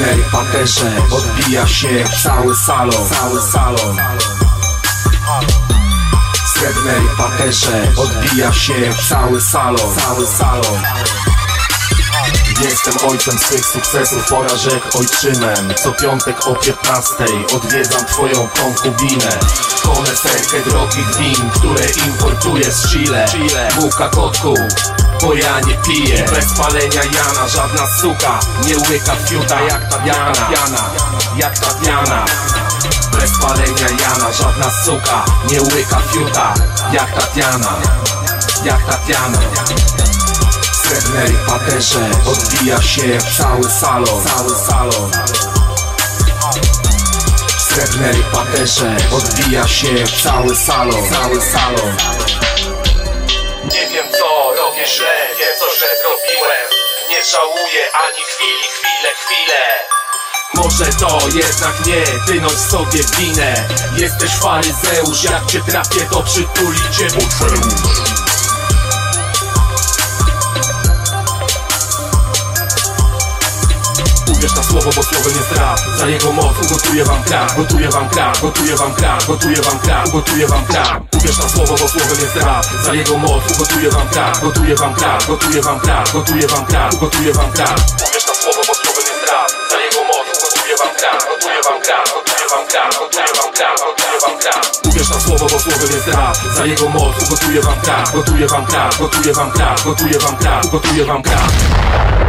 Srebrnej paterze odbija się cały salon. Cały salon. Srebrnej paterze odbija się cały salon. Cały salon. Jestem ojcem swych sukcesów, porażek ojczymem Co piątek o 15 odwiedzam twoją konkubinę Koneserkę drogich win, które importuję z Chile. Buka kotku, bo ja nie piję. Bez palenia Jana żadna suka Nie łyka fiuta jak Tatiana Jak Tatiana Bez palenia Jana żadna suka Nie łyka fiuta jak Tatiana Jak Tatiana srebrnej paterze odbija się cały salon. Cały salon Srebrnej paterze. Odbija się cały salon. Cały salon. Nie wiem co robię źle, wiem co źle zrobiłem. Nie żałuję ani chwili, chwilę, chwilę może to jednak nie, wynoś sobie winę. Jesteś faryzeusz, jak cię trafię to przytuli cię Boceusz słowo, bo słowem jest rap Za jego moc ugotuję wam krab Gotuję wam krab, gotuję wam krab Gotuję wam krab, gotuję wam krab Uwierz na słowo, bo słowem jest rap Za jego moc ugotuję wam krab Gotuję wam krab, gotuję wam krab Gotuję wam krab, gotuję wam krab Uwierz na słowo, bo słowem jest rap Za jego moc ugotuję wam krab Gotuję wam krab, gotuję wam krab Gotuję wam krab, gotuję wam krab Uwierz na słowo, bo słowem jest rap Za jego moc ugotuję wam krab Gotuję wam krab, gotuję wam krab Gotuję wam krab, gotuję wam krab